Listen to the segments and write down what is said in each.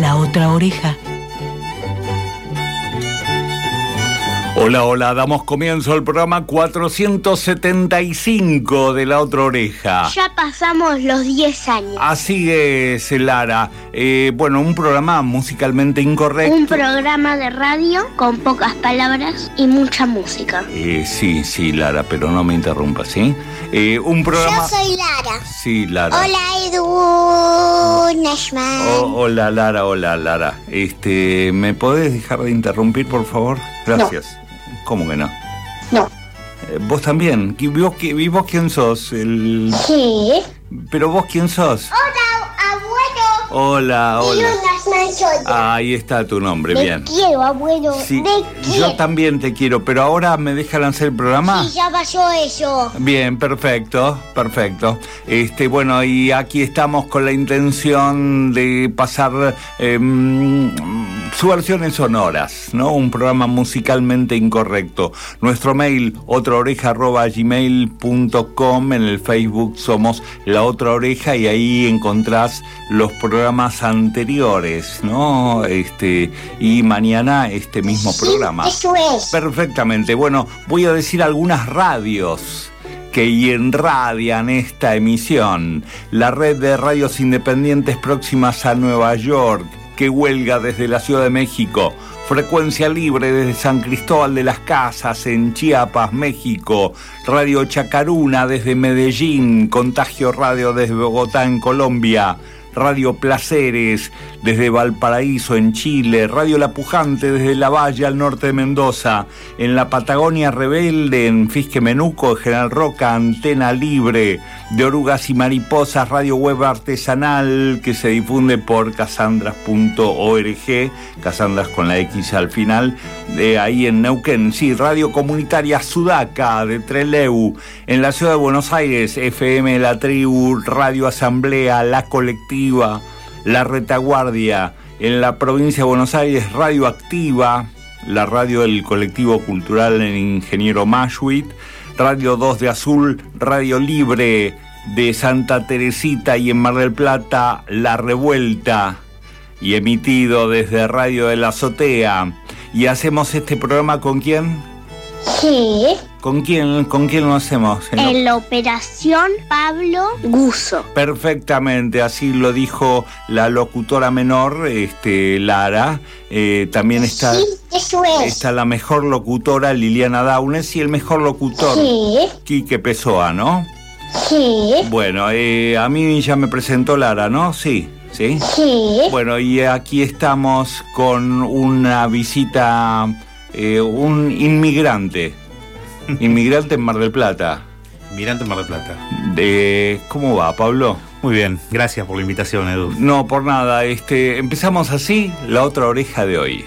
la otra oreja. Hola, hola, damos comienzo al programa 475 de La Otra Oreja. Ya pasamos los 10 años. Así es, Lara. Eh, bueno, un programa musicalmente incorrecto. Un programa de radio con pocas palabras y mucha música. Eh, sí, sí, Lara, pero no me interrumpas, ¿sí? Eh, un programa... Yo soy Lara. Sí, Lara. Hola, Edu Nashman. Oh, hola, Lara, hola, Lara. Este, ¿me podés dejar de interrumpir, por favor? Gracias. ¿Cómo que no? No. Eh, ¿Vos también? ¿Y vos, y vos quién sos? El... Sí. ¿Pero vos quién sos? Hola, abuelo. Hola, hola. Ahí está tu nombre, Te bien. quiero, abuelo. Sí, Te quiero. yo también te quiero, pero ahora me dejan hacer el programa. Sí, ya pasó eso. Bien, perfecto, perfecto. Este, bueno, y aquí estamos con la intención de pasar em, subversiones sonoras, ¿no? Un programa musicalmente incorrecto. Nuestro mail, otraoreja.gmail.com, en el Facebook somos La Otra Oreja y ahí encontrás los programas anteriores, ¿no? Este, y mañana este mismo Sí, programa. Eso es. Perfectamente. Bueno, voy a decir algunas radios que irradian esta emisión. La red de radios independientes próximas a Nueva York, que huelga desde la Ciudad de México. Frecuencia libre desde San Cristóbal de las Casas en Chiapas, México. Radio Chacaruna desde Medellín. Contagio Radio desde Bogotá en Colombia. Radio Placeres desde Valparaíso en Chile, Radio La Pujante desde La Valle al norte de Mendoza, en la Patagonia Rebelde, en Fisque Menuco, General Roca, Antena Libre, de Orugas y Mariposas, Radio Web Artesanal que se difunde por casandras.org, Casandras con la X al final, de ahí en Neuquén, sí, Radio Comunitaria Sudaca de Treleu, en la ciudad de Buenos Aires, FM La Tribu, Radio Asamblea, La Colectiva, La Retaguardia, en la provincia de Buenos Aires, Radio Activa, la radio del colectivo cultural en Ingeniero Mashuit, Radio 2 de Azul, Radio Libre de Santa Teresita y en Mar del Plata, La Revuelta, y emitido desde Radio de la Azotea. ¿Y hacemos este programa con quién? Sí. ¿Con quién, con quién lo hacemos? En En la operación Pablo Guso. Perfectamente, así lo dijo la locutora menor, este, Lara. Eh, también está, Sí, eso es. está la mejor locutora, Liliana Daunes, y el mejor locutor, Sí. Quique Pessoa, ¿no? Sí. Bueno, eh, a mí ya me presentó Lara, ¿no? Sí, sí. Sí. Bueno, y aquí estamos con una visita, eh, un inmigrante, inmigrante en Mar del Plata. Mirante Mar del Plata. De, ¿Cómo va, Pablo? Muy bien, gracias por la invitación, Edu. No, por nada. Este, empezamos así la otra oreja de hoy.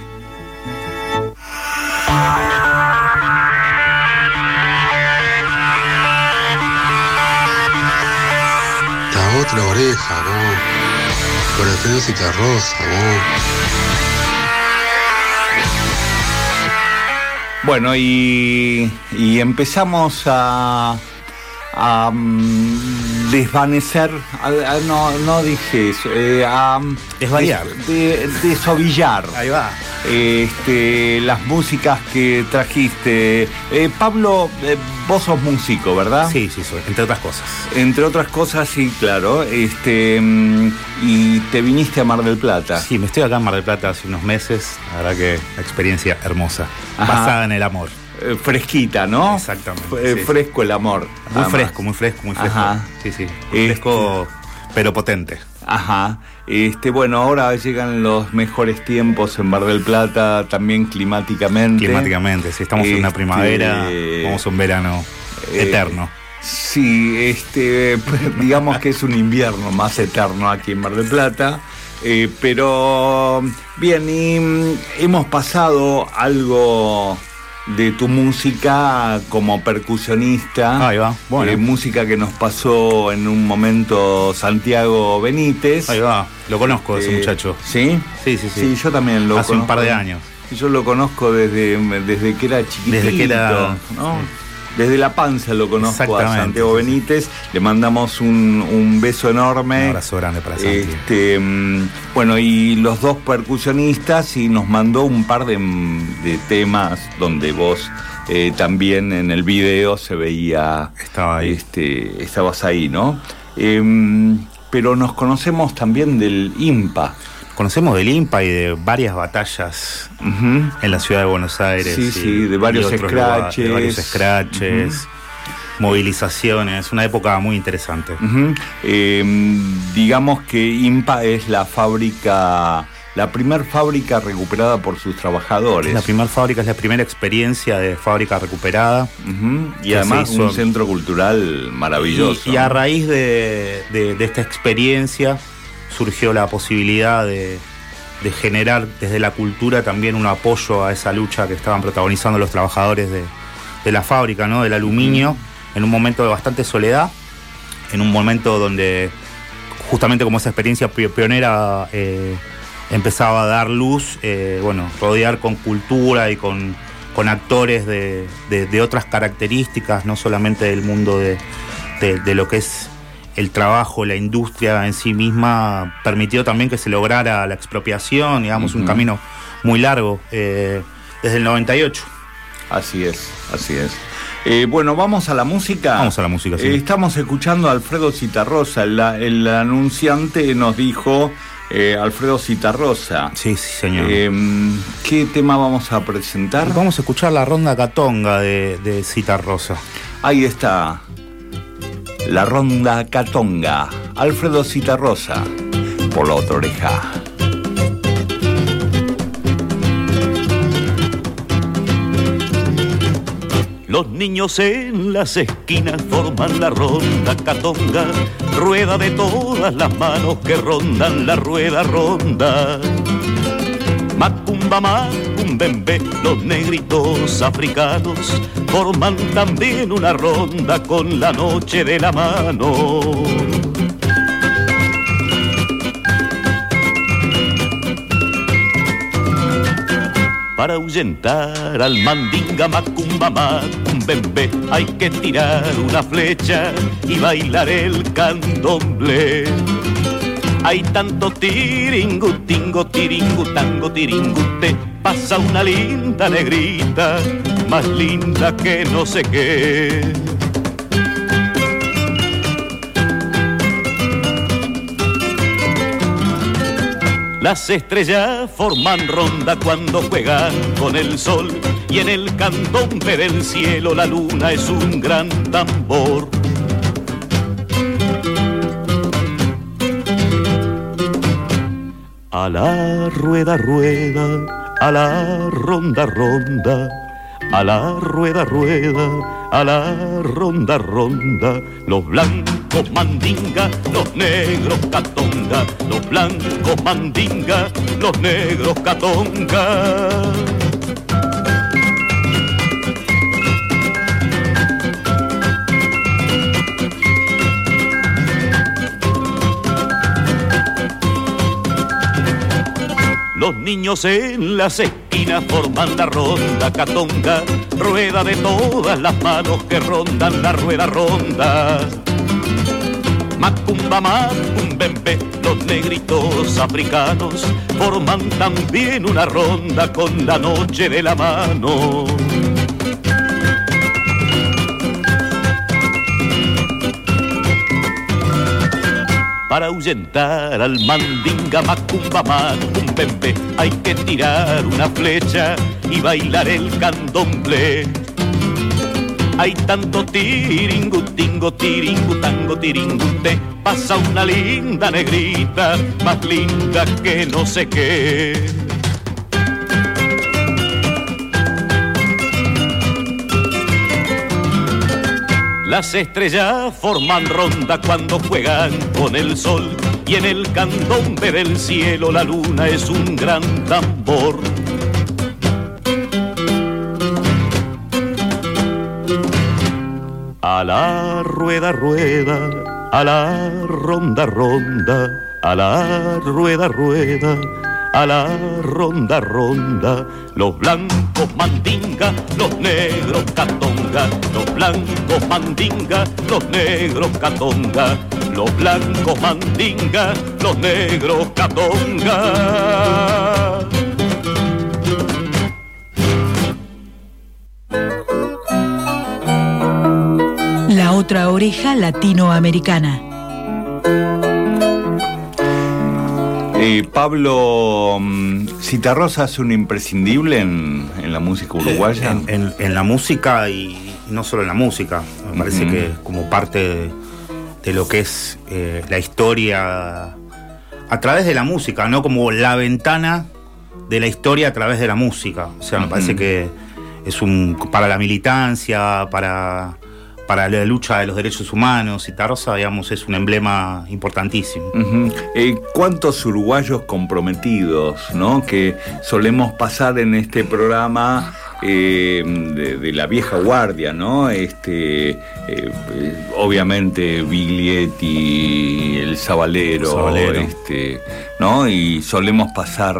La otra oreja, ¿no? Por el príncipe rosa, ¿no? Bueno, y, y empezamos a, a mm, desvanecer, a- a- no, no dije eso, eh, a Desvariar. de- desovillar Ahí va. Este, las músicas que trajiste. Eh, Pablo, eh, vos sos músico, ¿verdad? Sí, sí, soy, entre otras cosas. Entre otras cosas, sí, claro. Este, mm, y te viniste a Mar del Plata. Sí, me estoy acá en Mar del Plata hace unos meses. La verdad que experiencia hermosa. Ajá. Basada en el amor. Eh, fresquita, ¿no? Exactamente, sí. Fresco el amor. Muy además. fresco, muy fresco, muy fresco. Ajá. Sí, sí. Muy Este- fresco, pero potente. Ajá. Este, bueno, ahora llegan los mejores tiempos en Mar del Plata, también climáticamente. Climáticamente, si estamos en una Este, primavera, vamos a un verano eh, eterno. Sí, este, digamos que es un invierno más eterno aquí en Mar del Plata. Eh, pero bien, y mm, hemos pasado algo de tu música como percusionista. Ahí va, bueno. Eh, música que nos pasó en un momento Santiago Benítez. Ahí va, lo conozco ese Eh, muchacho. ¿Sí? Sí, sí, sí. Sí, yo también lo Hace un conozco. par de años. Yo lo conozco desde, desde que era chiquitito. Desde que era- ¿no? Desde la panza lo conozco a Santiago. Benítez. Le mandamos un, un beso enorme. Un abrazo grande para Santi. Este, mm, bueno, y los dos percusionistas y nos mandó un par de, mm, de temas donde vos eh, también en el video se veía. Estaba ahí. Este, estabas ahí, ¿no? Em, pero nos conocemos también del IMPA. Conocemos del IMPA y de varias batallas en la ciudad de Buenos Aires. Sí, y- sí, de varios scratches. de varios scratches, movilizaciones. Una época muy interesante. Eh, digamos que IMPA es la fábrica, la primer fábrica recuperada por sus trabajadores. La primera fábrica es la primera experiencia de fábrica recuperada. Y además un centro cultural maravilloso. Y, y a raíz de, de- de esta experiencia surgió la posibilidad de, de generar desde la cultura también un apoyo a esa lucha que estaban protagonizando los trabajadores de, de la fábrica, ¿no? del aluminio, en un momento de bastante soledad, en un momento donde justamente como esa experiencia pi- pionera eh, empezaba a dar luz, eh, bueno, rodear con cultura y con, con actores de, de- de otras características, no solamente del mundo de lo que es el trabajo, la industria en sí misma, permitió también que se lograra la expropiación, digamos, un Ujú. camino muy largo eh, desde el 98. Así es, así es. Eh, bueno, vamos a la música. Vamos a la música, sí. Eh, estamos escuchando a Alfredo Citarrosa. El, el anunciante nos dijo eh, Alfredo Citarrosa. Sí, sí, señor. ¿Qué tema vamos a presentar? Vamos a escuchar la ronda catonga de, de Cita Rosa. Ahí está. La ronda Catonga. Alfredo Citarrosa. Por la otra oreja. Los niños en las esquinas forman la ronda catonga, rueda de todas las manos que rondan la rueda ronda. Macumba, macumbembe, los negritos africanos forman también una ronda con la noche de la mano. Para ahuyentar al mandinga macumba macumbembe hay que tirar una flecha y bailar el candomblé. Hay tanto tiringu, tingo, tiringu, tango, tiringute. Pasa una linda negrita, más linda que no sé qué. Las estrellas forman ronda cuando juegan con el sol y en el candombe del cielo la luna es un gran tambor. A la rueda, rueda, a la ronda, ronda, a la rueda, rueda, a la ronda, ronda. Los blancos mandinga, los negros catonga, los blancos mandinga, los negros catonga. Los niños en las esquinas forman la ronda catonga, rueda de todas las manos que rondan la rueda ronda. Macumba, macumbembe, los negritos africanos forman también una ronda con la noche de la mano. Para ahuyentar al mandinga macumba macumbembe hay que tirar una flecha y bailar el candomblé. Hay tanto tiringu, tingo, tiringu, tango, tiringute. Pasa una linda negrita, más linda que no sé qué. Las estrellas forman ronda cuando juegan con el sol y en el candombe del cielo la luna es un gran tambor. A la rueda, rueda, a la ronda, ronda, a la rueda, rueda a la ronda, ronda. Los blancos mandinga, los negros catonga. Los blancos mandinga, los negros catonga. Los blancos mandinga, los negros catonga. La otra oreja latinoamericana. Eh, Pablo, mm, Citarrosa es un imprescindible en, la música uruguaya. En, la música y no solo en la música, me parece que como parte de, lo que es eh, la historia a través de la música, no como la ventana de la historia a través de la música. O sea, me parece que es un para la militancia, para para la lucha de los derechos humanos. y Tarrosa, digamos, es un emblema importantísimo. Eh, ¿Cuántos uruguayos comprometidos, ¿no? Que solemos pasar en este programa. Eh, de, la vieja guardia, ¿no? Este, eh, obviamente Biglietti, el Sabalero, este, ¿no? Y solemos pasar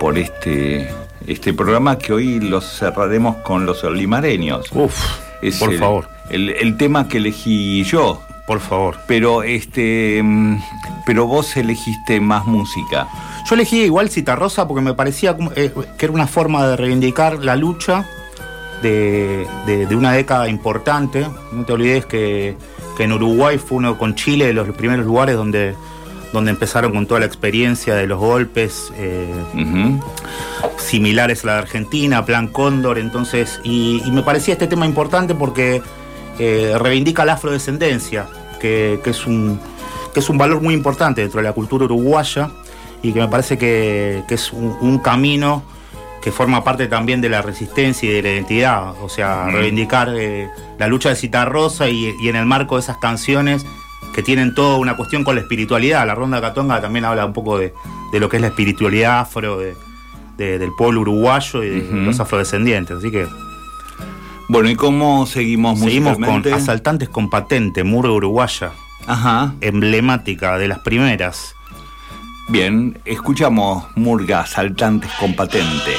por este, este programa que hoy los cerraremos con los olimareños. Uf, por favor el, tema que elegí yo. Por favor. Pero este mm, pero vos elegiste más música. Yo elegí igual Citarrosa porque me parecía eh, que era una forma de reivindicar la lucha de, una década importante. No te olvides que, en Uruguay fue uno con Chile de los primeros lugares donde, donde empezaron con toda la experiencia de los golpes eh, similares a la de Argentina, Plan Cóndor. Entonces, y me parecía este tema importante porque reivindica la afrodescendencia, que, es un, es un valor muy importante dentro de la cultura uruguaya y que me parece que, es un, camino que forma parte también de la resistencia y de la identidad, o sea, reivindicar eh, la lucha de Citarrosa y, y en el marco de esas canciones que tienen toda una cuestión con la espiritualidad. La Ronda Catonga también habla un poco de, lo que es la espiritualidad afro del pueblo uruguayo y de los afrodescendientes. Así que bueno, ¿y cómo seguimos Seguimos con Asaltantes con Patente, Murga Uruguaya. Ajá. Emblemática, de las primeras. Bien, escuchamos Murga, Asaltantes con Patente.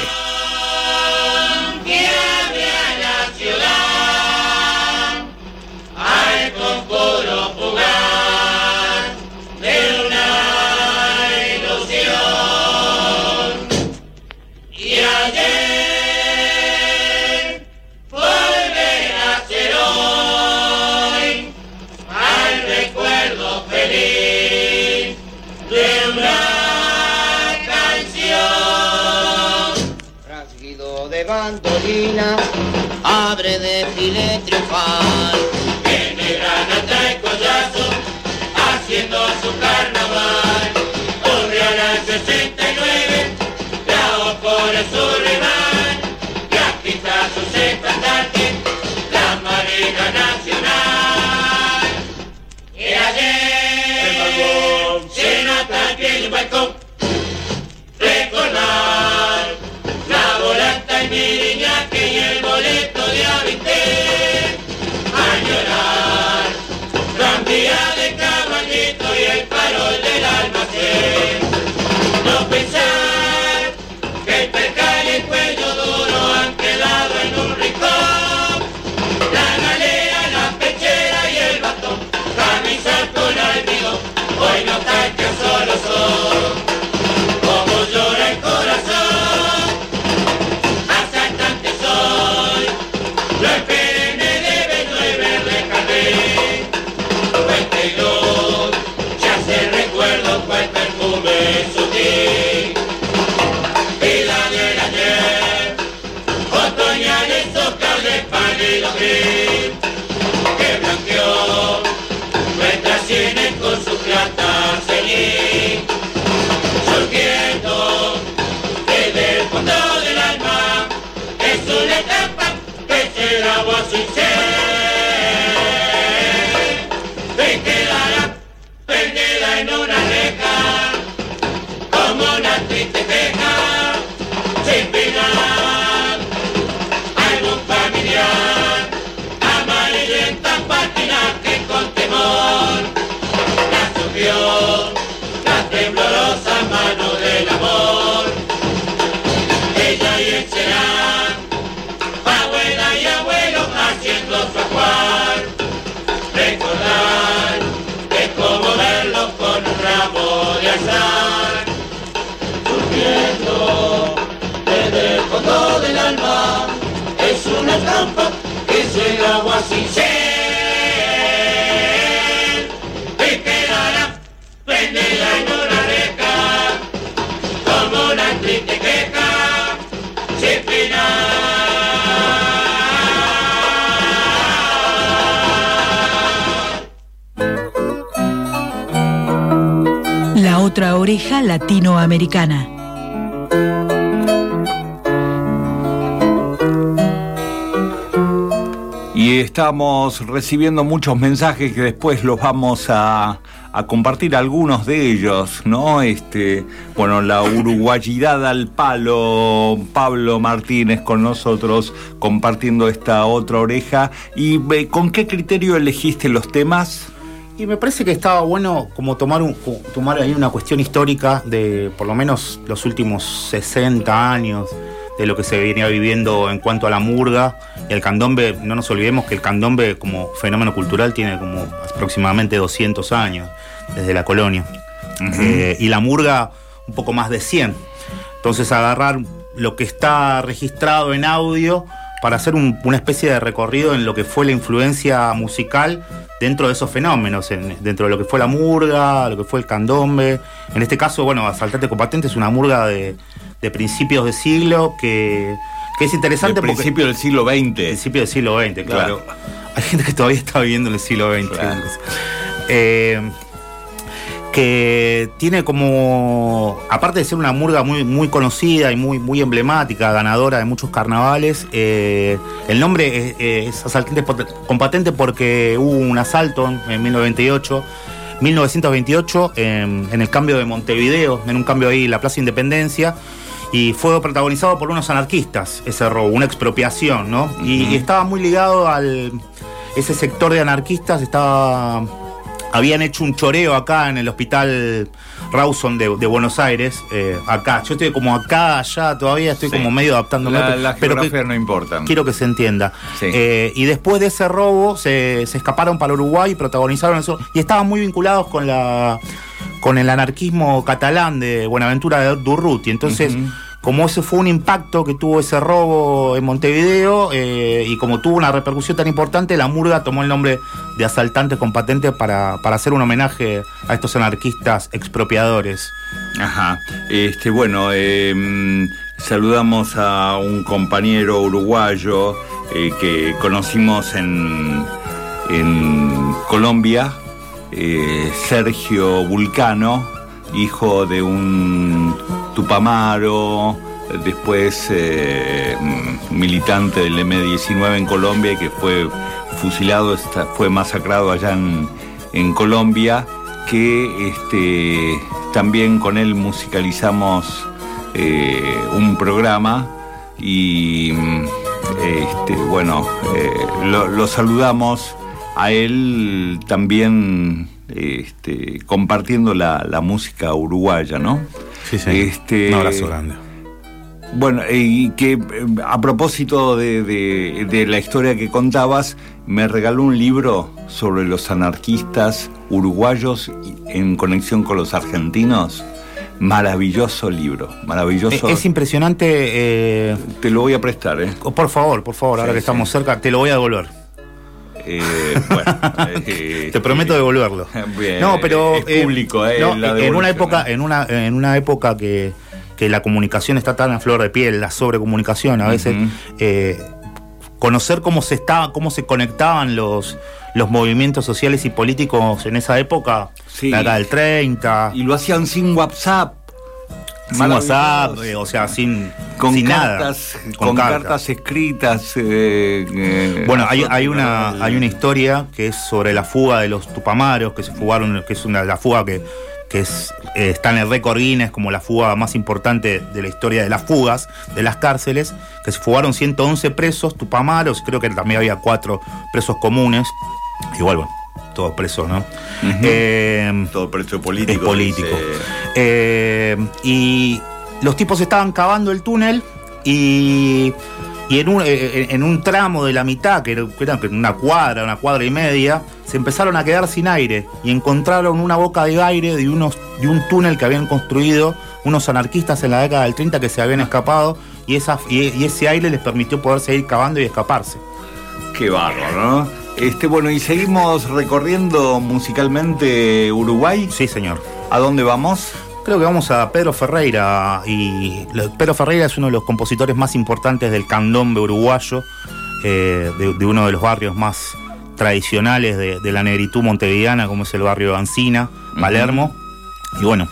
Abre de file triunfal. Viene grana, trae collazo, haciendo su carnaval. Corre a la 69, la por su rival, y aquí está su estandarte, la Marina Nacional. Y ayer se nota que el balcón agua del alma es una trampa que es el agua sin ser. Te quedará vendida y no la reca, como una triste queja sin final. La otra oreja latinoamericana estamos recibiendo muchos mensajes que después los vamos a, a, compartir algunos de ellos, ¿no? Este, bueno, la uruguayidad al palo, Pablo Martínez con nosotros compartiendo esta otra oreja. ¿Y con qué criterio elegiste los temas? Y me parece que estaba bueno como tomar, un, tomar ahí una cuestión histórica de por lo menos los últimos 60 años de lo que se venía viviendo en cuanto a la murga y el candombe. No nos olvidemos que el candombe como fenómeno cultural tiene como aproximadamente 200 años desde la colonia. Uh -huh. eh, y la murga un poco más de 100. Entonces agarrar lo que está registrado en audio para hacer un, una especie de recorrido en lo que fue la influencia musical dentro de esos fenómenos, en, dentro de lo que fue la murga, lo que fue el candombe. En este caso, bueno, Asaltante Compatente es una murga de, de principios de siglo que, que es interesante. De principio del siglo XX. Principio del siglo XX, claro. claro. Hay gente que todavía está viviendo en el siglo XX. Claro. Eh, que tiene como, aparte de ser una murga muy, muy conocida y muy, muy emblemática, ganadora de muchos carnavales, eh, el nombre es, es, asaltante con patente porque hubo un asalto en 1928. 1928 en, en el cambio de Montevideo, en un cambio ahí en la Plaza Independencia, y fue protagonizado por unos anarquistas, ese robo, una expropiación, ¿no? Uh -huh. y, y, estaba muy ligado al. Ese sector de anarquistas estaba. Habían hecho un choreo acá en el hospital Rawson de, de Buenos Aires, eh, acá. Yo estoy como acá, allá, todavía estoy sí. como medio adaptándome. La, la pero que, no importa. Quiero que se entienda. Sí. Eh, y después de ese robo se, se, escaparon para Uruguay y protagonizaron eso. Y estaban muy vinculados con la con el anarquismo catalán de Buenaventura de Durruti. Entonces. Uh -huh como ese fue un impacto que tuvo ese robo en Montevideo eh, y como tuvo una repercusión tan importante, la Murga tomó el nombre de asaltantes con patente para, para hacer un homenaje a estos anarquistas expropiadores. Ajá. Este, bueno, eh, saludamos a un compañero uruguayo eh, que conocimos en, en Colombia, eh, Sergio Vulcano, hijo de un Tupamaro, después eh, militante del M19 en Colombia que fue fusilado, fue masacrado allá en, Colombia, que este, también con él musicalizamos eh, un programa y este, bueno, eh, lo, lo saludamos a él también este, compartiendo la, la, música uruguaya, ¿no? Sí, sí. Este, Un abrazo grande. Bueno, y que a propósito de, de, de, la historia que contabas, me regaló un libro sobre los anarquistas uruguayos en conexión con los argentinos. Maravilloso libro, maravilloso. Es, es impresionante. Eh... Te lo voy a prestar, ¿eh? Por favor, por favor, ahora sí, que estamos cerca, te lo voy a devolver. Eh, bueno, eh, te prometo devolverlo. Bien, no, pero es público, eh, no, en una época, en una, en una época que, que, la comunicación está tan a flor de piel, la sobrecomunicación, a veces uh -huh. conocer cómo se estaba, cómo se conectaban los los movimientos sociales y políticos en esa época, sí. la década del 30. Y lo hacían sin WhatsApp. Sin WhatsApp, eh, o sea, sin, con sin cartas, nada. Con, con cartas. cartas. escritas. Eh, eh, bueno, hay, hay, una, hay una historia que es sobre la fuga de los tupamaros, que se fugaron, que es una, la fuga que, que es, está en el récord Guinness como la fuga más importante de la historia de las fugas de las cárceles, que se fugaron 111 presos tupamaros, creo que también había cuatro presos comunes. Igual, bueno, todo preso, ¿no? Uh -huh. eh, todo preso político. Es político. Eh, y los tipos estaban cavando el túnel y, y en, un, eh, en, un, tramo de la mitad, que era, una cuadra, una cuadra y media, se empezaron a quedar sin aire y encontraron una boca de aire de, unos, de un túnel que habían construido unos anarquistas en la década del 30 que se habían escapado y, esa, y, y ese aire les permitió poder seguir cavando y escaparse. Qué bárbaro, ¿no? Este, bueno, y seguimos recorriendo musicalmente Uruguay. Sí, señor. ¿A dónde vamos? Creo que vamos a Pedro Ferreira y Pedro Ferreira es uno de los compositores más importantes del candombe uruguayo, eh, de, de uno de los barrios más tradicionales de, de la negritud montevideana, como es el barrio de Ancina, Palermo. Y bueno,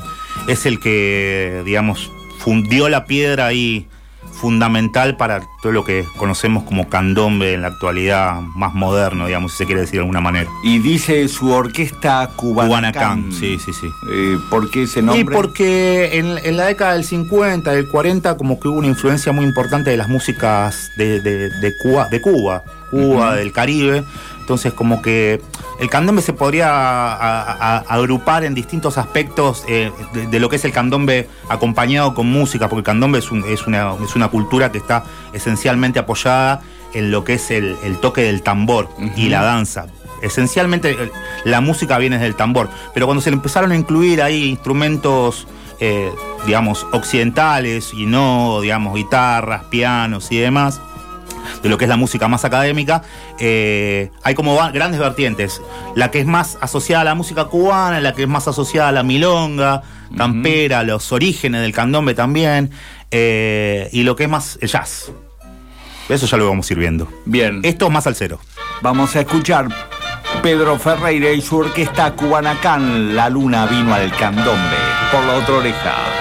es el que, digamos, fundió la piedra ahí fundamental para todo lo que conocemos como candombe en la actualidad más moderno, digamos, si se quiere decir de alguna manera. Y dice su orquesta Cubanacán. Cubanacán, sí, sí, sí. Eh, ¿Por qué ese nombre? Y porque en, en la década del 50, del 40, como que hubo una influencia muy importante de las músicas de, de- de Cuba, de Cuba, Cuba, del Caribe. Entonces, como que el candombe se podría a- a- a- agrupar en distintos aspectos eh, de, de lo que es el candombe acompañado con música, porque el candombe es, un- es una, es una cultura que está esencialmente apoyada en lo que es el, el toque del tambor y la danza. Esencialmente el- la música viene del tambor, pero cuando se le empezaron a incluir ahí instrumentos, eh, digamos, occidentales y no, digamos, guitarras, pianos y demás, de lo que es la música más académica, eh, hay como grandes vertientes. La que es más asociada a la música cubana, la que es más asociada a la milonga, campera, los orígenes del candombe también, eh, y lo que es más el jazz. Eso ya lo vamos a ir viendo. Bien. Esto más al cero. Vamos a escuchar Pedro Ferreira y su orquesta Cubanacán. La luna vino al candombe. Por la otra oreja.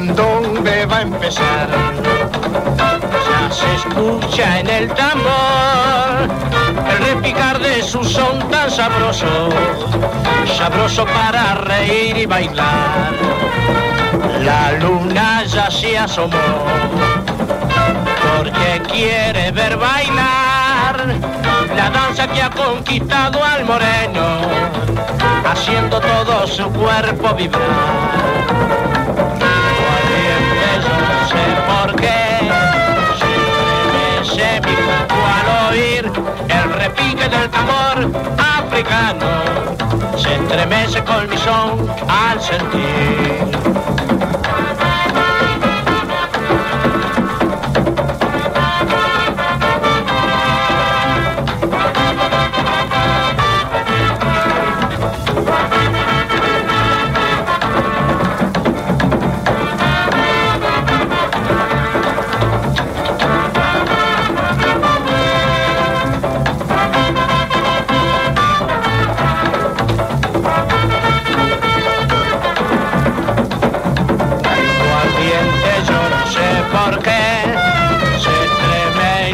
Candombe va a empezar. Ya se escucha en el tambor el repicar de su son tan sabroso, sabroso para reír y bailar. La luna ya se asomó porque quiere ver bailar la danza que ha conquistado al moreno, haciendo todo su cuerpo vibrar. El repique del tambor africano. Se estremece con mi son al sentir.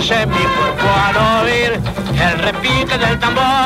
Mi cuerpo al oír el repique del tambor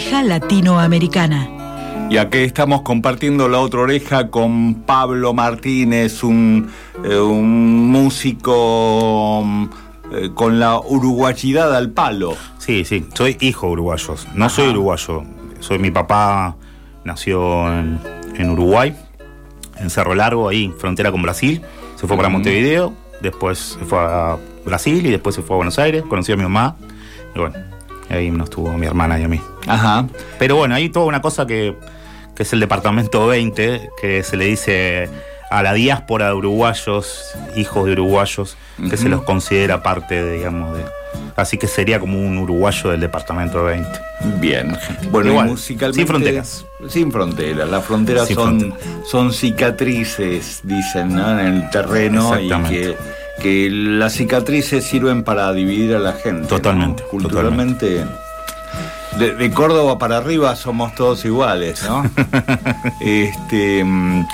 oreja latinoamericana. Y aquí estamos compartiendo la otra oreja con Pablo Martínez, un, eh, un músico mm, eh, con la uruguayidad al palo. Sí, sí, soy hijo uruguayo. No soy uruguayo. Soy mi papá, nació en, en Uruguay, en Cerro Largo, ahí, frontera con Brasil. Se fue para. Montevideo, después se fue a Brasil y después se fue a Buenos Aires, conoció a mi mamá. Y bueno, ahí nos tuvo mi hermana y a mí. Ajá. Pero bueno, hay toda una cosa que, que es el departamento 20, que se le dice a la diáspora de uruguayos, hijos de uruguayos, que se los considera parte, de, digamos, de. Así que sería como un uruguayo del departamento 20. Bien. Bueno, Igual, musicalmente. sin fronteras. Sin fronteras. Las fronteras Sin son, fronteras. son cicatrices, dicen, ¿no? En el terreno. Y que, que las cicatrices sirven para dividir a la gente. ¿no? Totalmente, Culturalmente. De, de Córdoba para arriba somos todos iguales, ¿no? este. mm,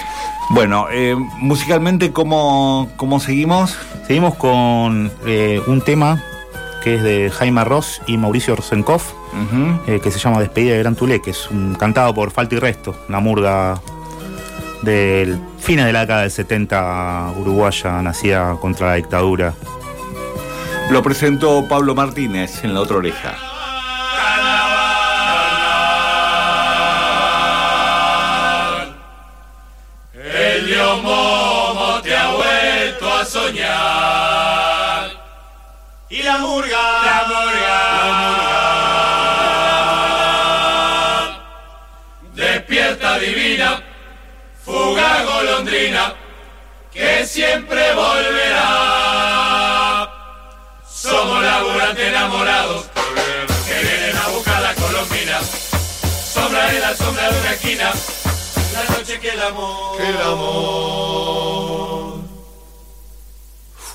Bueno, eh, musicalmente, ¿cómo, ¿cómo seguimos? Seguimos con eh, un tema que es de Jaime Ross y Mauricio Rosenkopf, Ujú. eh, que se llama Despedida de Gran Tulé, que es un cantado por Falta y Resto, una murga del fines de la década del 70 uruguaya, nacida contra la dictadura. Lo presentó Pablo Martínez en la otra oreja. Y la murga, la murga, la murga. Despierta divina, fuga golondrina, que siempre volverá. Somos laburantes enamorados, que vienen a buscar la colombina. Sombra en la sombra de una esquina, la noche que el amor, que el amor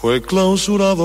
fue clausurado.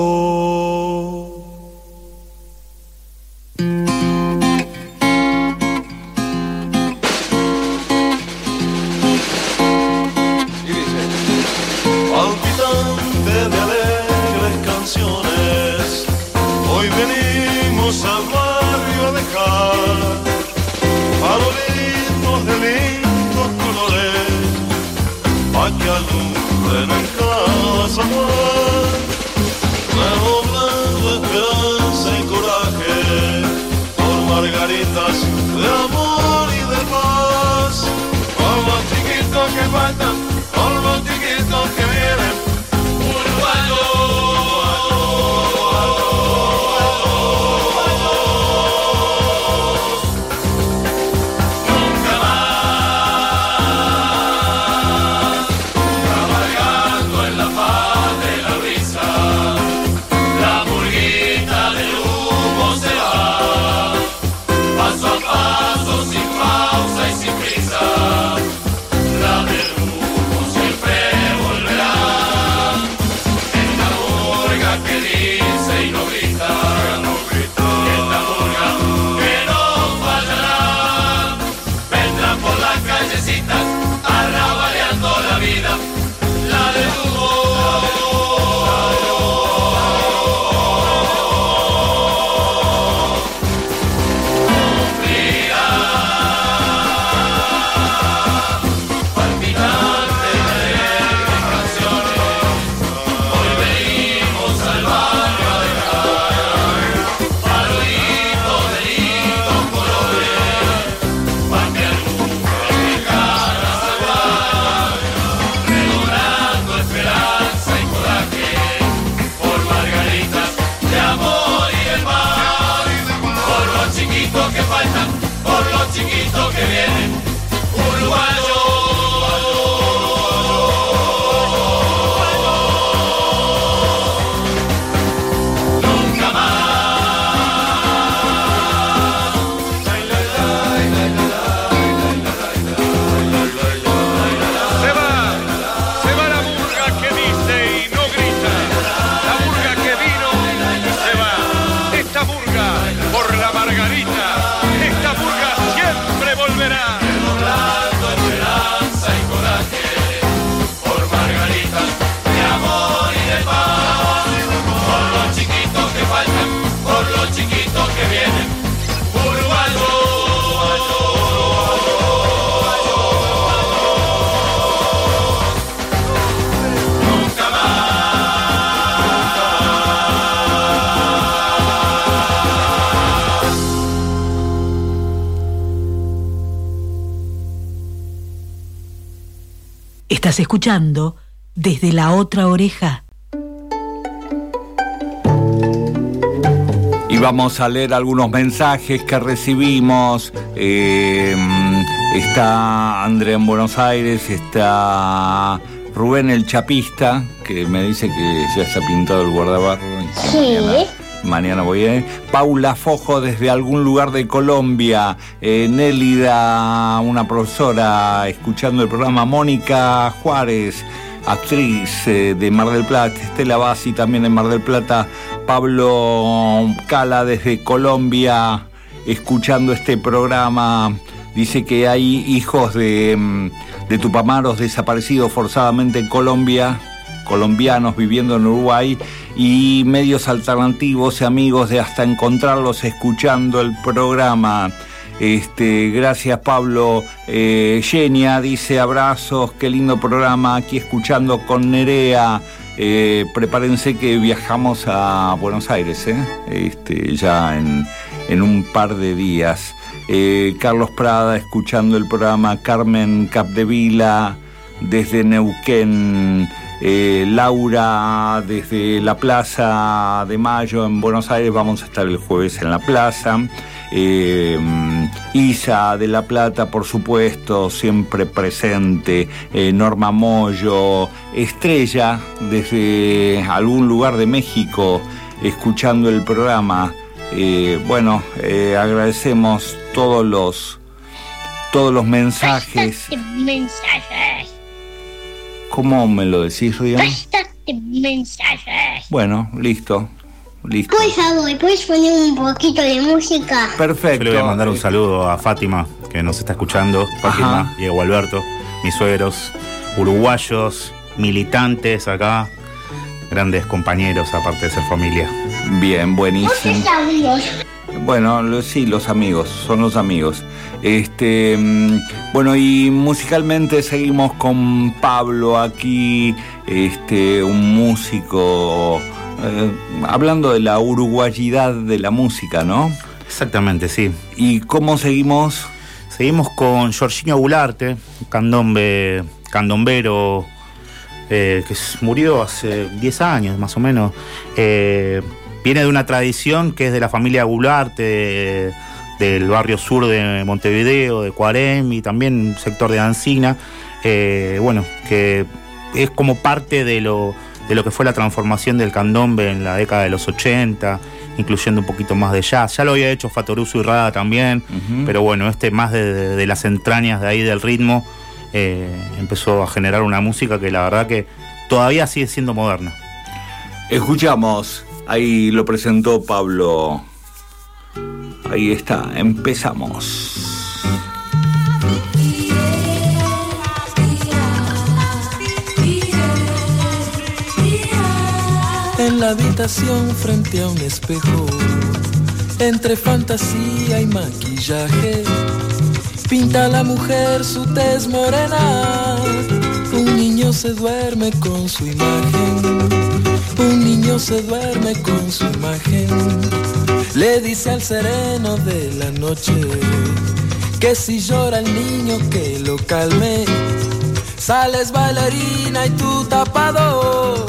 Estás escuchando desde la otra oreja. Y vamos a leer algunos mensajes que recibimos. Eh, está Andrea en Buenos Aires, está Rubén el Chapista, que me dice que ya está pintado el guardabarro. Sí. Mañana, mañana voy a ir. Paula Fojo desde algún lugar de Colombia. Eh, Nélida, una profesora, escuchando el programa. Mónica Juárez, actriz eh, de Mar del Plata. Estela Bassi también en Mar del Plata. Pablo Cala desde Colombia, escuchando este programa. Dice que hay hijos de, mm, de tupamaros desaparecidos forzadamente en Colombia, colombianos viviendo en Uruguay, y medios alternativos y amigos de hasta encontrarlos escuchando el programa. Este, gracias Pablo. Eh, Genia dice abrazos, qué lindo programa, aquí escuchando con Nerea. Eh, prepárense que viajamos a Buenos Aires, ¿eh? este, ya en, en un par de días. Eh, Carlos Prada escuchando el programa, Carmen Capdevila desde Neuquén, eh, Laura desde la Plaza de Mayo en Buenos Aires, vamos a estar el jueves en la plaza. Eh, Isa de La Plata, por supuesto, siempre presente. Eh, Norma Moyo, Estrella desde algún lugar de México, escuchando el programa. Bueno, agradecemos todos los todos los mensajes. ¿Cómo me lo decís, Río? Basta de mensajes. Bueno, listo, listo. Por favor, ¿puedes poner un poquito de música? Perfecto. Yo le voy a mandar un saludo a Fátima, que nos está escuchando. Fátima, Ajá. Diego Alberto, mis suegros, uruguayos, militantes acá, grandes compañeros, aparte de ser familia. Bien, buenísimo. Bueno, sí, los amigos, son los amigos. Este, mm, bueno, y musicalmente seguimos con Pablo aquí, este, un músico, eh, hablando de la uruguayidad de la música, ¿no? Exactamente, sí. ¿Y cómo seguimos? Seguimos con Jorginho Gularte, candombe, candombero, eh, que murió hace 10 años más o menos. Eh, viene de una tradición que es de la familia Gularte, de- del barrio sur de Montevideo, de Cuarem y también un sector de Ancina. Eh, bueno, que es como parte de lo, de lo que fue la transformación del candombe en la década de los 80, incluyendo un poquito más de jazz. Ya lo había hecho Fatoruso y Rada también, pero bueno, este más de, de- de las entrañas de ahí del ritmo eh, empezó a generar una música que la verdad que todavía sigue siendo moderna. Escuchamos, ahí lo presentó Pablo. Ahí está, empezamos. En la habitación frente a un espejo, entre fantasía y maquillaje, pinta la mujer su tez morena. Un niño se duerme con su imagen, un niño se duerme con su imagen. Le dice al sereno de la noche que si llora el niño que lo calme. Sales bailarina y tú tapado.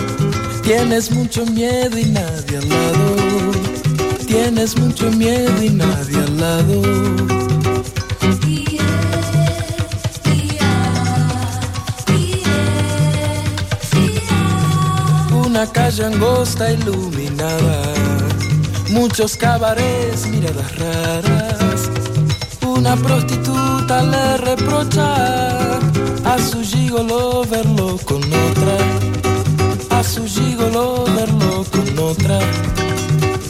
Tienes mucho miedo y nadie al lado. Tienes mucho miedo y nadie al lado. Una calle angosta iluminada. Muchos cabarets, miradas raras. Una prostituta le reprocha a su gigolo verlo con otra. A su gigolo verlo con otra.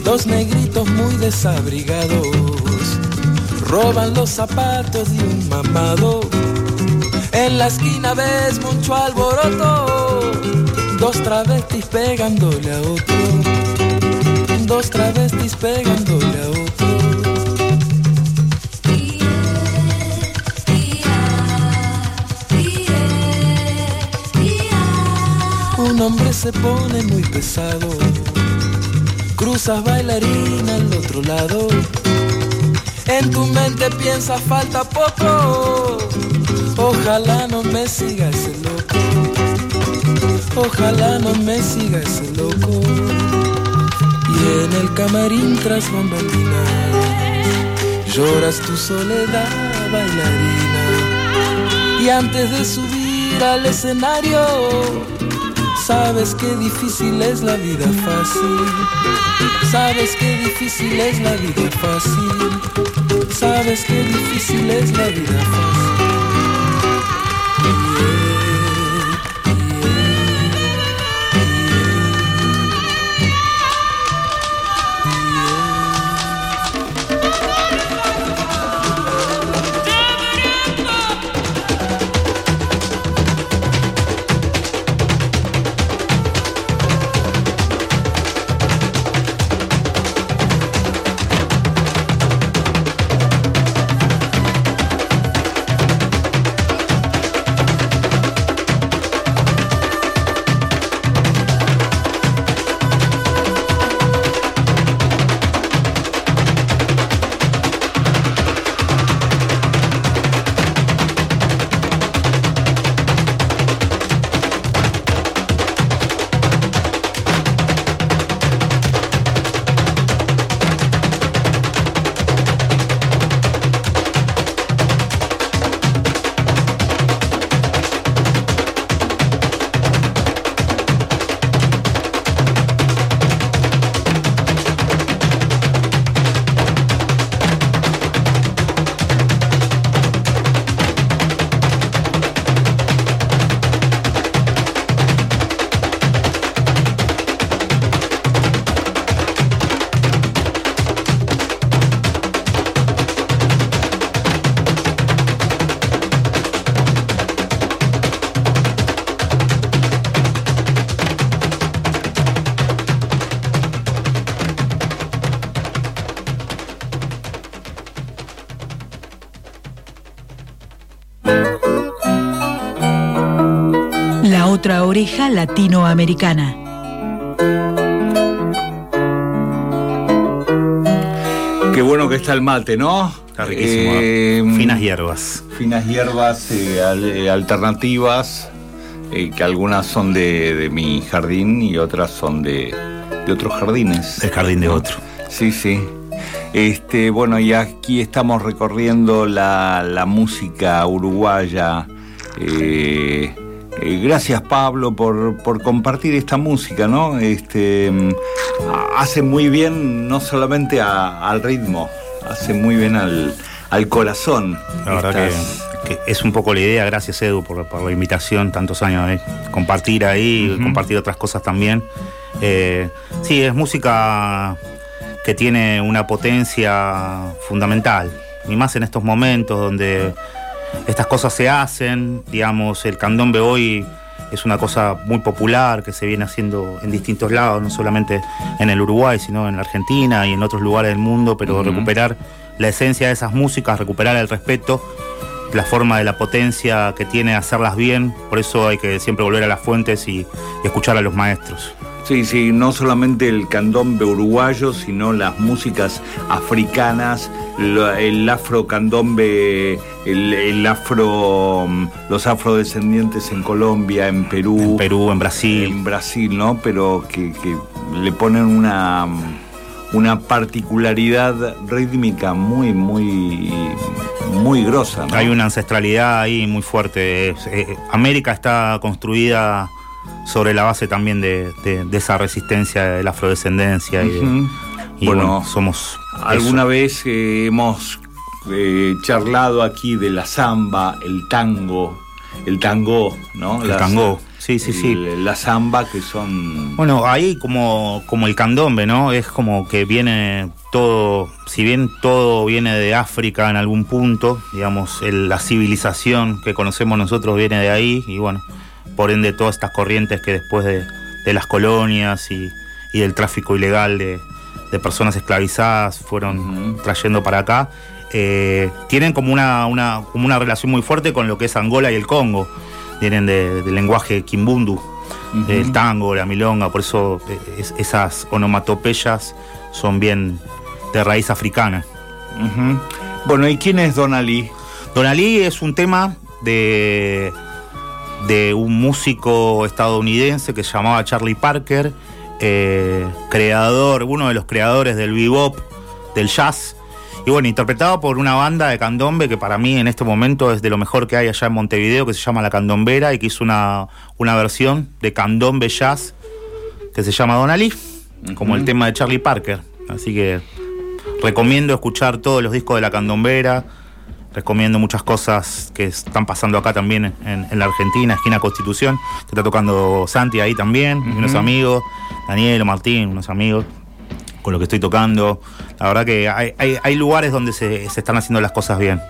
Dos negritos muy desabrigados roban los zapatos de un mamado. En la esquina ves mucho alboroto. Dos travestis pegándole a otro. Dos travestis pegándole a otro. Un hombre se pone muy pesado. Cruzas bailarina al otro lado. En tu mente piensa falta poco. Ojalá no me siga ese loco. Ojalá no me siga ese loco. En el camarín tras bambalinas lloras tu soledad bailarina. Y antes de subir al escenario, sabes que difícil es la vida fácil. Sabes que difícil es la vida fácil. Sabes que difícil es la vida fácil. Oreja latinoamericana. Qué bueno que está el mate, ¿no? Está riquísimo. Eh, Finas hierbas. Finas hierbas eh, eh, alternativas, eh, que algunas son de, de mi jardín y otras son de, de otros jardines. El jardín de otro. Sí, sí. Este, bueno, y aquí estamos recorriendo la, la música uruguaya. Eh, eh, gracias Pablo por, por compartir esta música, ¿no? Este, mm, hace muy bien no solamente a- al ritmo, hace muy bien al, al corazón. La verdad que, Estas- que es un poco la idea. Gracias, Edu, por, por la invitación, tantos años ahí. Compartir ahí, compartir otras cosas también. Eh, sí, es música que tiene una potencia fundamental. Y más en estos momentos donde estas cosas se hacen, digamos, el candombe hoy es una cosa muy popular que se viene haciendo en distintos lados, no solamente en el Uruguay, sino en la Argentina y en otros lugares del mundo, pero recuperar la esencia de esas músicas, recuperar el respeto, la forma de la potencia que tiene hacerlas bien, por eso hay que siempre volver a las fuentes y, y escuchar a los maestros. Sí, sí, no solamente el candombe uruguayo, sino las músicas africanas, el afro candombe, el, el afro, mm, los afrodescendientes en Colombia, en Perú, En Perú, en Brasil. en Brasil, ¿no? Pero que, que le ponen una, una particularidad rítmica muy, muy, muy grosa, ¿no? Hay una ancestralidad ahí muy fuerte. Es- eh, América está construida sobre la base también de, de- de esa resistencia de la afrodescendencia. Y, Bueno, bueno, somos. Alguna eso. vez eh, hemos eh, charlado aquí de la samba, el tango, el tango, ¿no? El Las- tango, sí, sí, sí. La samba que son... Bueno, ahí como, como el candombe, ¿no? Es como que viene todo, si bien todo viene de África en algún punto, digamos, el- la civilización que conocemos nosotros viene de ahí, y bueno, por ende todas estas corrientes que después de, de las colonias y, y del tráfico ilegal de, de personas esclavizadas fueron trayendo para acá, eh, tienen como una, una, como una relación muy fuerte con lo que es Angola y el Congo, vienen de- del lenguaje kimbundu Ujú. el tango, la milonga, por eso eh, es- esas onomatopeyas son bien de raíz africana. Bueno, ¿y quién es Don Ali? Don Ali es un tema de, de un músico estadounidense que se llamaba Charlie Parker, eh, creador, uno de los creadores del bebop, del jazz. Y bueno, interpretado por una banda de candombe que para mí en este momento es de lo mejor que hay allá en Montevideo, que se llama La Candombera y que hizo una, una versión de candombe jazz que se llama Donalí, como el tema de Charlie Parker. Así que recomiendo escuchar todos los discos de La Candombera, recomiendo muchas cosas que están pasando acá también en, en la Argentina, esquina Constitución, que está tocando Santi ahí también, y unos amigos, Daniel, Martín, unos amigos con lo que estoy tocando. La verdad que hay, hay- hay lugares donde se, se están haciendo las cosas bien.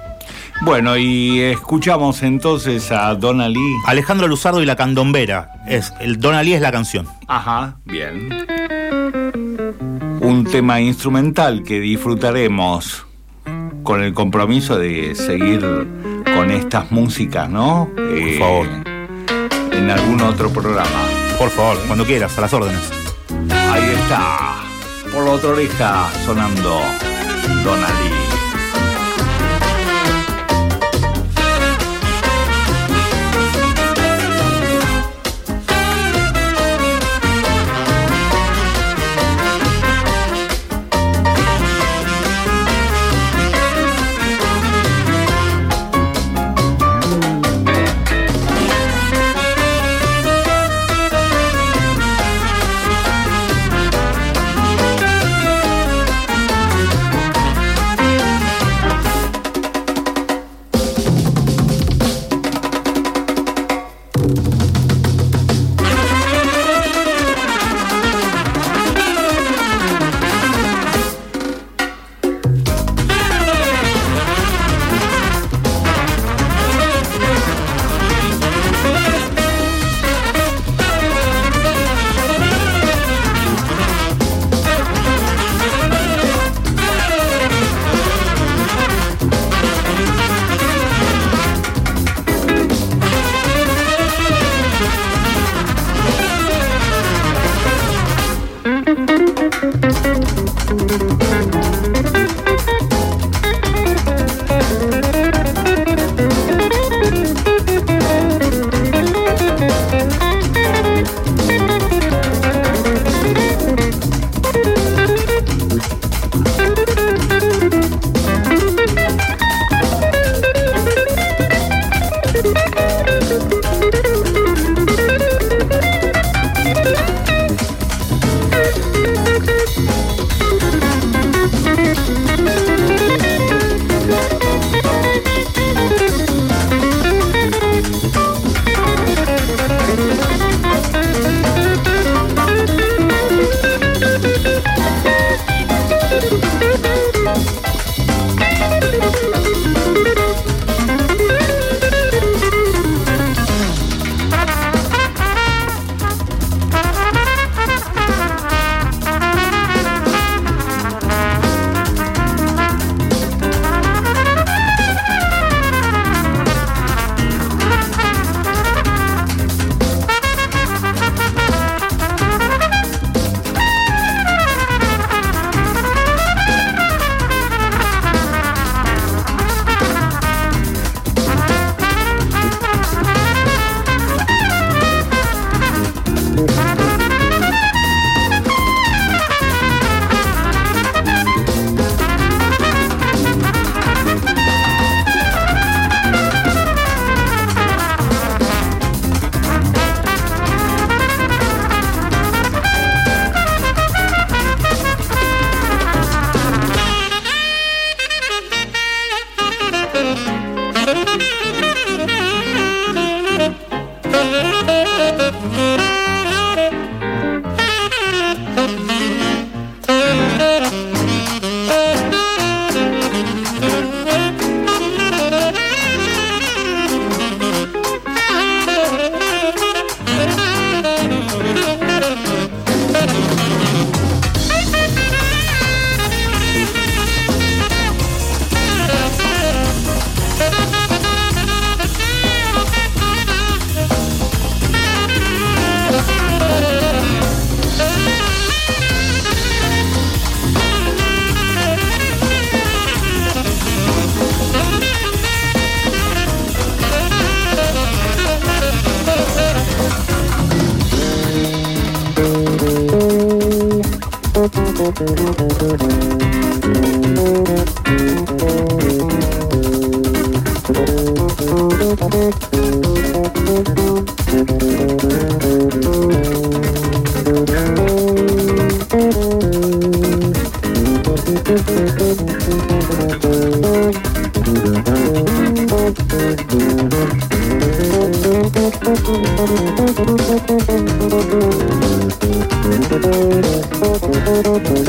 Bueno, y escuchamos entonces a Don Ali. Alejandro Luzardo y la Candombera. Es, el Don Ali es la canción. Ajá, bien. Un tema instrumental que disfrutaremos con el compromiso de seguir con estas músicas, ¿no? Por favor. En algún otro programa. Por favor, cuando quieras, a las órdenes. Ahí está. Por la otra oreja sonando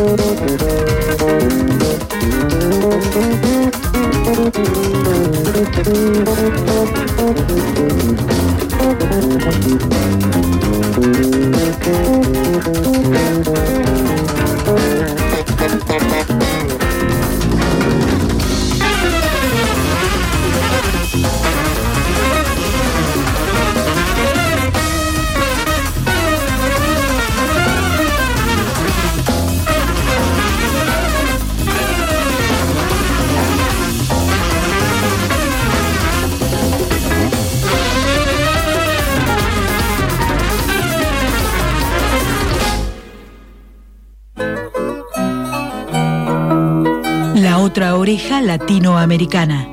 Don Ali. La latinoamericana.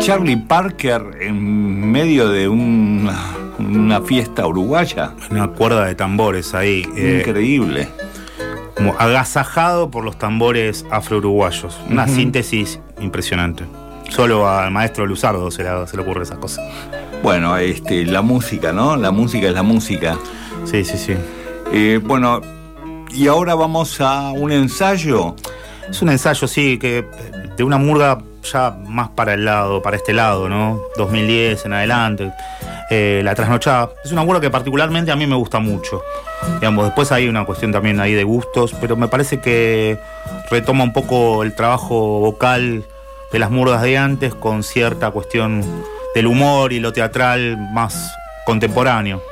Charlie Parker en medio de una, una fiesta uruguaya. Una cuerda de tambores ahí. eh, Increíble. como agasajado por los tambores afro-uruguayos. Una síntesis impresionante. Solo al maestro Luzardo se le, se le ocurre esa cosa. Bueno, este, la música, ¿no? La música es la música. Sí, sí, sí. Eh, bueno, y ahora vamos a un ensayo. Un ensayo, sí, que eh, de una murga ya más para el lado, para este lado, ¿no? 2010 en adelante. Eh, la trasnochada. Es una murga que particularmente a mí me gusta mucho. Digamos, después hay una cuestión también ahí de gustos, pero me parece que retoma un poco el trabajo vocal de las murgas de antes con cierta cuestión del humor y lo teatral más contemporáneo.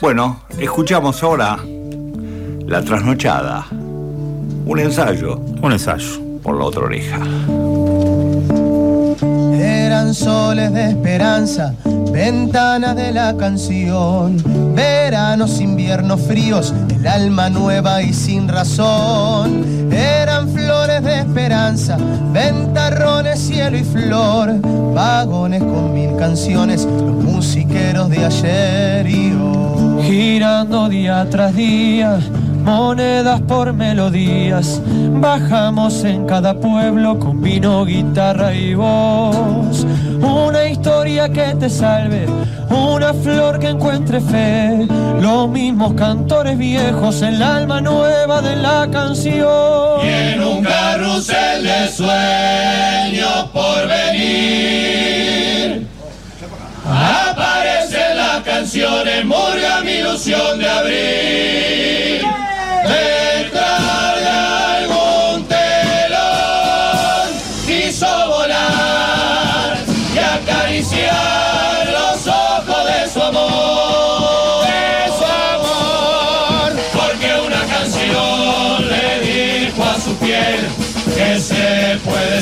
Bueno, escuchamos ahora La trasnochada. Un ensayo. Un ensayo. Por la otra oreja. Eran soles de esperanza, ventanas de la canción, veranos, inviernos fríos, el alma nueva y sin razón. Eran flores de esperanza, ventarrones, cielo y flor, vagones con mil canciones, los musiqueros de ayer y hoy. Girando día tras día, monedas por melodías, bajamos en cada pueblo con vino, guitarra y voz. Una historia que te salve, una flor que encuentre fe, los mismos cantores viejos, el alma nueva de la canción. Y en un carrusel de sueños por venir Aparecen las canciones, murga mi ilusión de abrir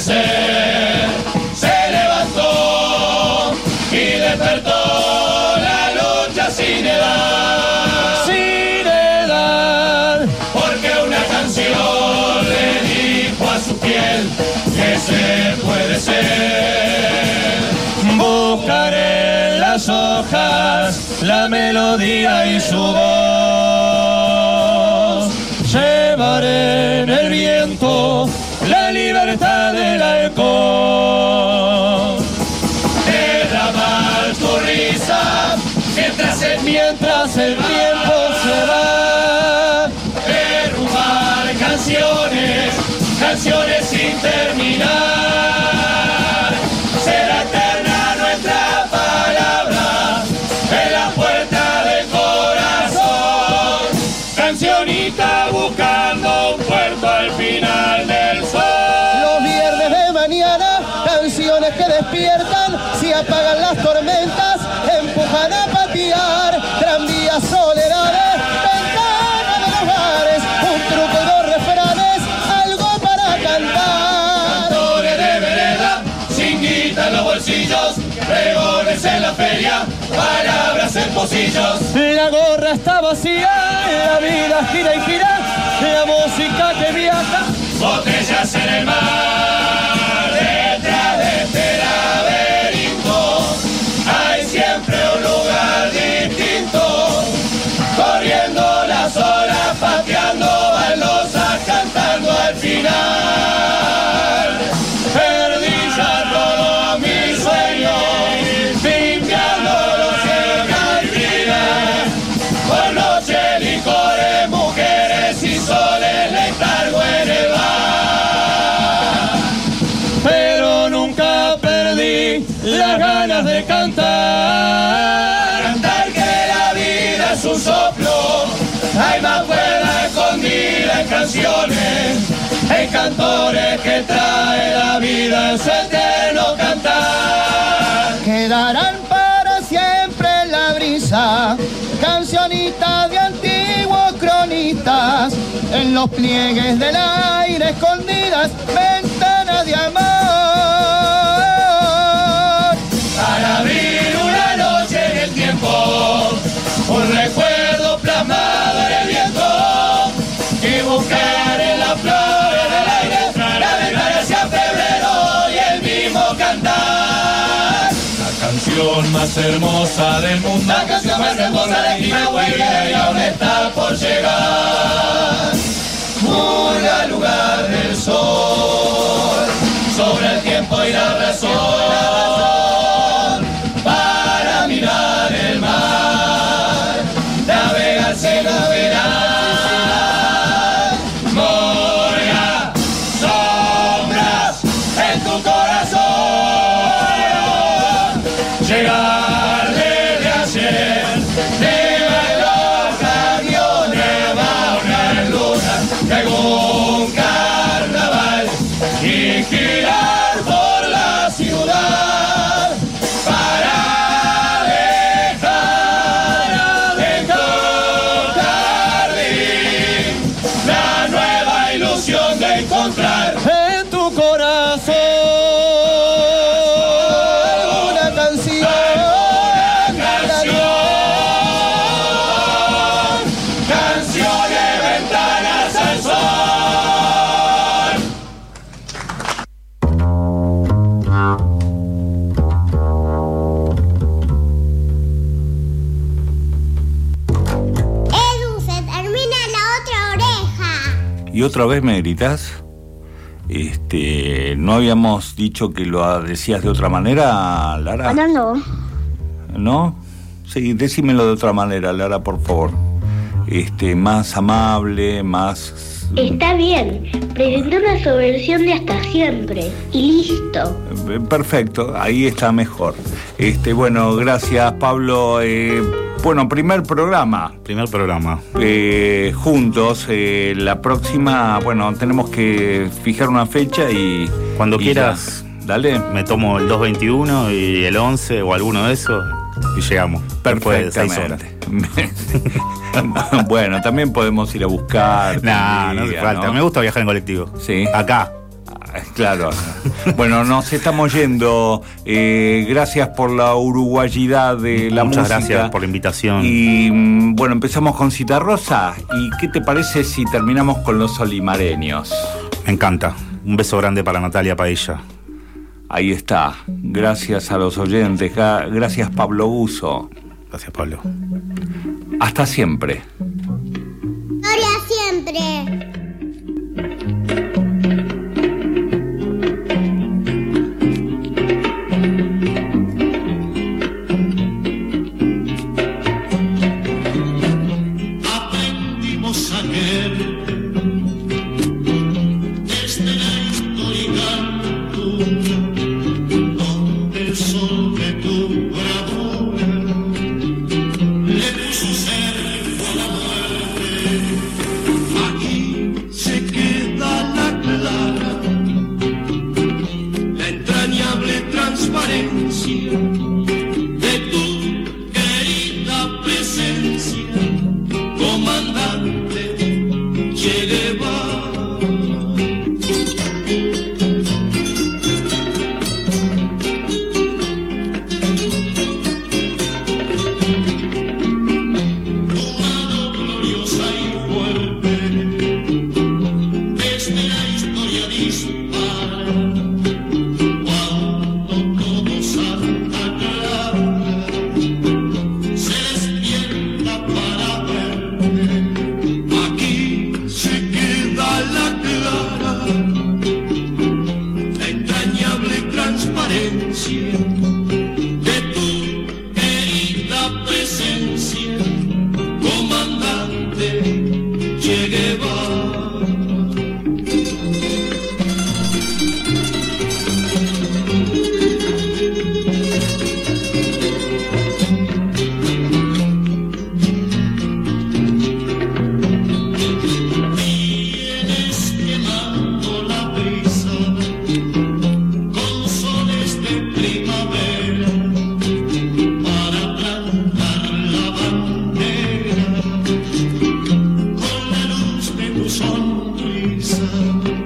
se levantó y despertó la lucha sin edad. Sin edad. Porque una canción le dijo a su piel que se puede ser. Buscaré en las hojas la melodía y su voz. Llevaré en el viento la libertad del halcón. Derramar tu risa mientras el, Mientras el tiempo se va, derrumbar canciones, canciones sin terminar. Será eterna nuestra palabra en la puerta del corazón. Cancionita buscando un puerto al final la gorra está vacía, la vida gira y gira, la música que viaja. Botellas en el mar, canciones. Hay cantores que trae la vida en su eterno cantar. Quedarán para siempre la brisa Cancionitas de antiguos cronistas En los pliegues del aire escondidas más hermosa del mundo, la canción más hermosa de Quilapue y aún está por llegar. Al lugar del sol, sobre el tiempo y la razón, otra vez me gritas? Este, ¿no habíamos dicho que lo decías de otra manera, Lara? Bueno, no. ¿No? Sí, decímelo de otra manera, Lara, por favor. Este, más amable, más Está bien. Presenté una subversión de hasta siempre. Y listo. perfecto, ahí está mejor. Este, bueno, gracias, Pablo. Eh, bueno, primer programa. Primer programa. eh, juntos. eh, la próxima, bueno, tenemos que fijar una fecha y. Cuando y quieras, ya. Dale. me tomo el 221 y el 11 o alguno de esos y llegamos. De. Perfectamente. bueno, también podemos ir a buscar. Nah, no hace falta. ¿no? Me gusta viajar en colectivo. Sí. Acá. Claro. Bueno, nos estamos yendo. Eh, gracias por la uruguayidad de la Muchas música. gracias por la invitación. Y mm, bueno, empezamos con Cita Rosa. ¿Y qué te parece si terminamos con los olimareños? Me encanta. Un beso grande para Natalia Paella. Ahí está. Gracias a los oyentes. Gracias Pablo Buzo. Gracias, Pablo. Hasta siempre. Gloria siempre. Tu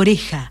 oreja.